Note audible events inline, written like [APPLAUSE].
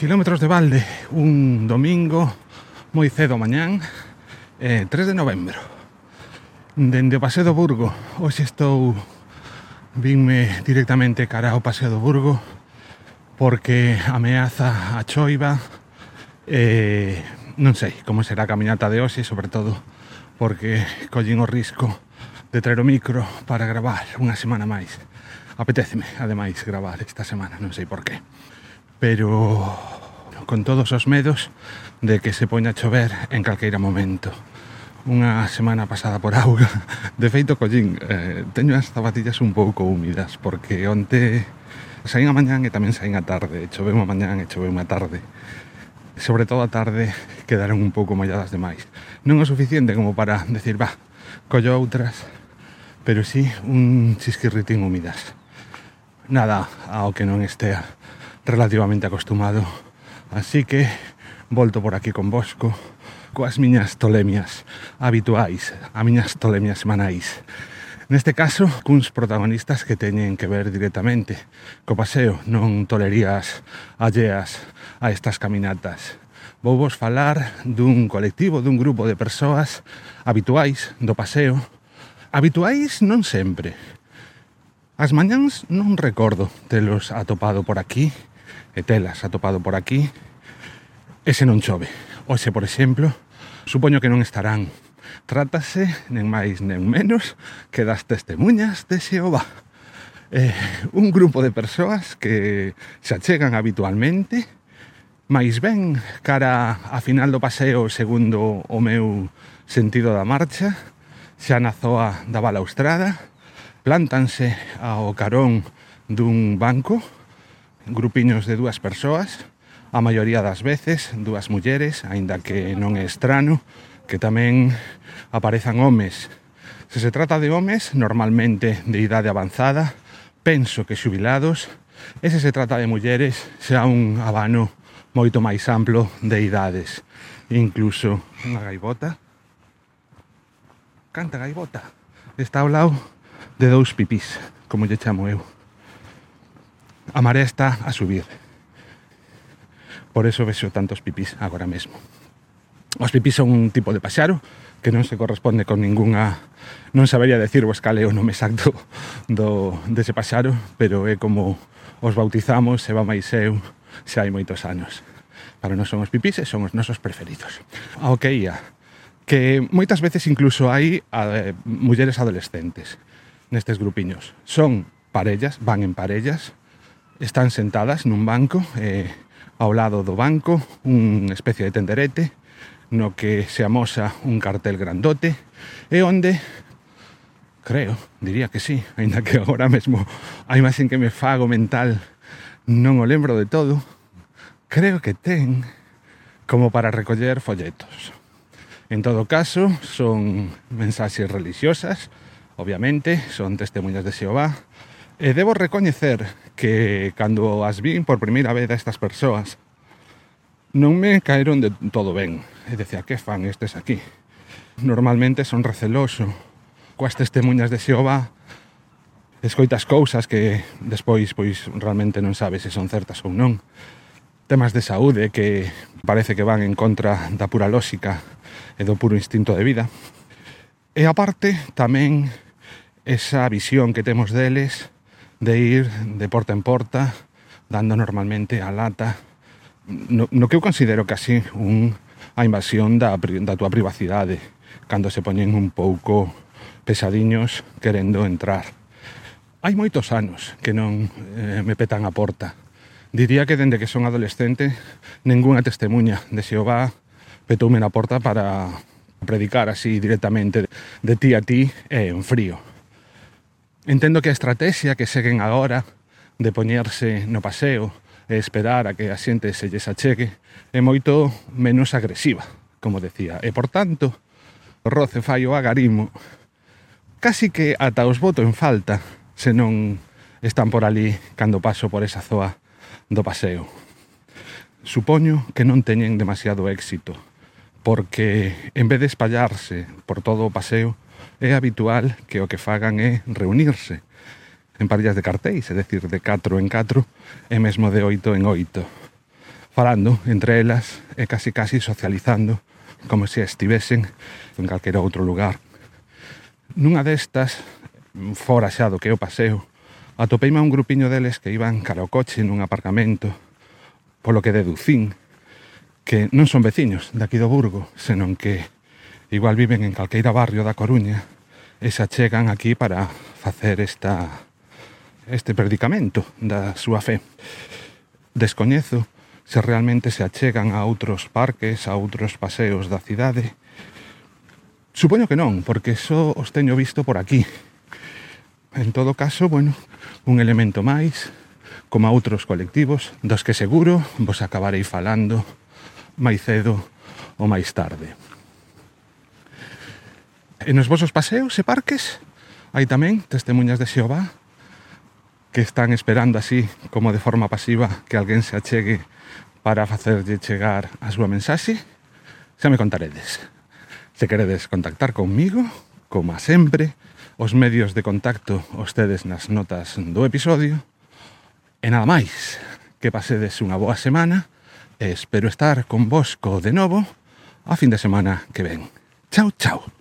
Kilómetros de balde, un domingo moi cedo mañán, eh, 3 de novembro. Dende o Paseo do Burgo, hoxe estou vinme directamente cara ao Paseo do Burgo porque ameaza a choiva eh, non sei como será a caminata de hoxe, sobre todo porque collín o risco de traer o micro para gravar unha semana máis. Apetéceme, ademais, gravar esta semana, non sei por qué. Pero con todos os medos de que se poña a chover en calqueira momento. Unha semana pasada por auga. De feito collín eh, teño as zapatillas un pouco húmidas porque onte saín a mañán e tamén saín a tarde. Choveu a mañán e choveu a tarde. Sobre todo a tarde quedaron un pouco molladas demais. Non o suficiente como para decir va, collo outras pero sí un chisquirritín húmidas. Nada ao que non estea relativamente acostumado Así que volto por aquí con Bosco coas miñas tolemias habituais, a miñas tolemias semanais. Neste caso, cuns protagonistas que teñen que ver directamente co paseo, non tolerías alleas a estas caminatas. Vou vos falar dun colectivo, dun grupo de persoas habituais do paseo. Habituais non sempre. As mañáns non recordo telos atopado por aquí, e telas atopado por aquí, ese non chove. Hoxe, por exemplo, supoño que non estarán. Trátase, nen máis nen menos, que das testemunhas de Xehová. Eh, un grupo de persoas que se achegan habitualmente, máis ben cara a final do paseo segundo o meu sentido da marcha, xa na zoa da balaustrada, plántanse ao carón dun banco grupiños de dúas persoas, a maioría das veces dúas mulleres, aínda que non é estrano que tamén aparezan homes. Se se trata de homes, normalmente de idade avanzada, penso que xubilados, e se se trata de mulleres, xa un abano moito máis amplo de idades. Incluso unha gaibota. Canta gaibota. Está ao lado de dous pipís, como lle chamo eu a marea está a subir. Por eso vexo tantos pipís agora mesmo. Os pipís son un tipo de paxaro que non se corresponde con ningunha... Non sabería decir o cale o nome exacto [LAUGHS] do, dese paxaro, pero é como os bautizamos, se va máis eu, xa hai moitos anos. Para non son os pipís, son os nosos preferidos. Ah, Ao que ia, que moitas veces incluso hai a, mulleres adolescentes nestes grupiños. Son parellas, van en parellas, Están sentadas nun banco, eh, ao lado do banco, unha especie de tenderete, no que se amosa un cartel grandote, e onde, creo, diría que sí, ainda que agora mesmo a imaxen que me fago mental non o lembro de todo, creo que ten como para recoller folletos. En todo caso, son mensaxes religiosas, obviamente, son testemunhas de Xeová, E debo recoñecer que cando as vi por primeira vez a estas persoas non me caeron de todo ben. E decía, que fan estes aquí? Normalmente son receloso coas testemunhas de Xehová escoitas cousas que despois pois realmente non sabes se son certas ou non. Temas de saúde que parece que van en contra da pura lógica e do puro instinto de vida. E aparte tamén esa visión que temos deles de ir de porta en porta, dando normalmente a lata. No, no que eu considero casi un, a invasión da, da túa privacidade, cando se poñen un pouco pesadiños querendo entrar. Hai moitos anos que non eh, me petan a porta. Diría que dende que son adolescente ninguna testemunha de Xeová petoume na porta para predicar así directamente de ti a ti e en frío. Entendo que a estrategia que seguen agora de poñerse no paseo e esperar a que a xente se lles achegue é moito menos agresiva, como decía. E, por tanto, o roce fai o agarimo casi que ata os voto en falta se non están por ali cando paso por esa zoa do paseo. Supoño que non teñen demasiado éxito, porque en vez de espallarse por todo o paseo, é habitual que o que fagan é reunirse en parillas de cartéis, é dicir, de 4 en 4 e mesmo de 8 en 8, falando entre elas e casi casi socializando como se estivesen en calquera outro lugar. Nunha destas, fora xa do que eu paseo, atopeime a un grupiño deles que iban cara ao coche nun aparcamento, polo que deducín que non son veciños daqui do Burgo, senón que igual viven en calqueira barrio da Coruña e se achegan aquí para facer esta este predicamento da súa fe. Descoñezo se realmente se achegan a outros parques, a outros paseos da cidade. Supoño que non, porque só os teño visto por aquí. En todo caso, bueno, un elemento máis, como a outros colectivos, dos que seguro vos acabarei falando máis cedo ou máis tarde. E nos vosos paseos e parques hai tamén testemunhas de Xeová que están esperando así, como de forma pasiva, que alguén se achegue para facerlle chegar a súa mensaxe. Xa me contaredes. Se queredes contactar conmigo, como a sempre, os medios de contacto os tedes nas notas do episodio. E nada máis, que pasedes unha boa semana e espero estar con vosco de novo a fin de semana que ven. Chao, chao.